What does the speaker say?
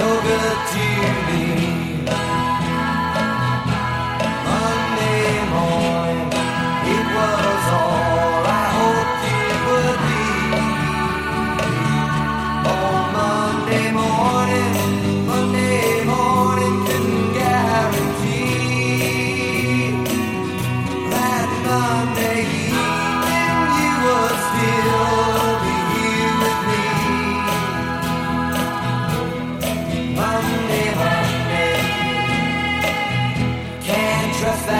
so good to petrified.